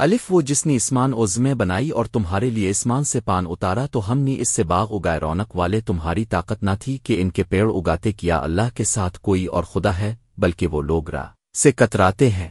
الف وہ جس نے اسمان عزمیں بنائی اور تمہارے لیے اسمان سے پان اتارا تو ہم نے اس سے باغ اگائے رونق والے تمہاری طاقت نہ تھی کہ ان کے پیڑ اگاتے کیا اللہ کے ساتھ کوئی اور خدا ہے، بلکہ وہ لوگ را سے کتراتے ہیں۔